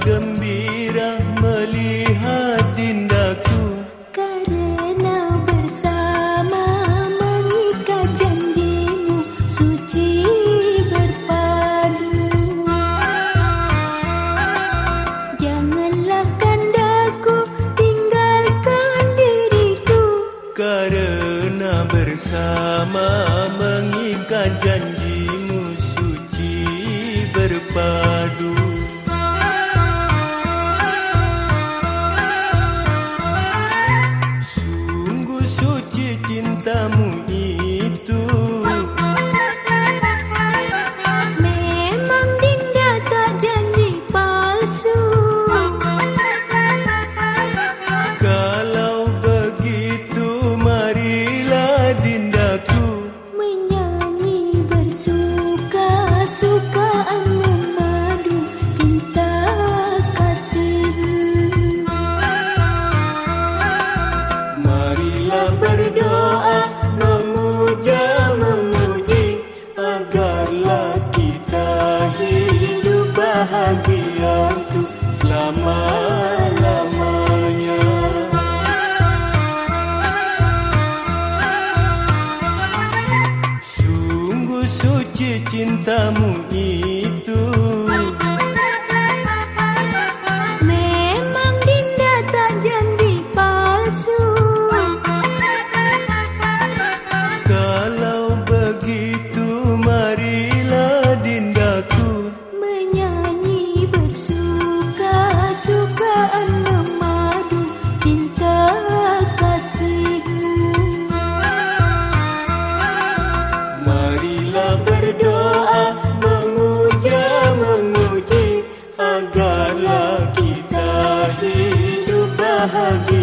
gembira melihat dindaku. Karena bersama mengikat janjimu suci berpadu. Janganlah kandaku tinggalkan diriku. Karena bersama mengikat janjimu selama-lamanya. Sungguh suci cintamu itu i'm gonna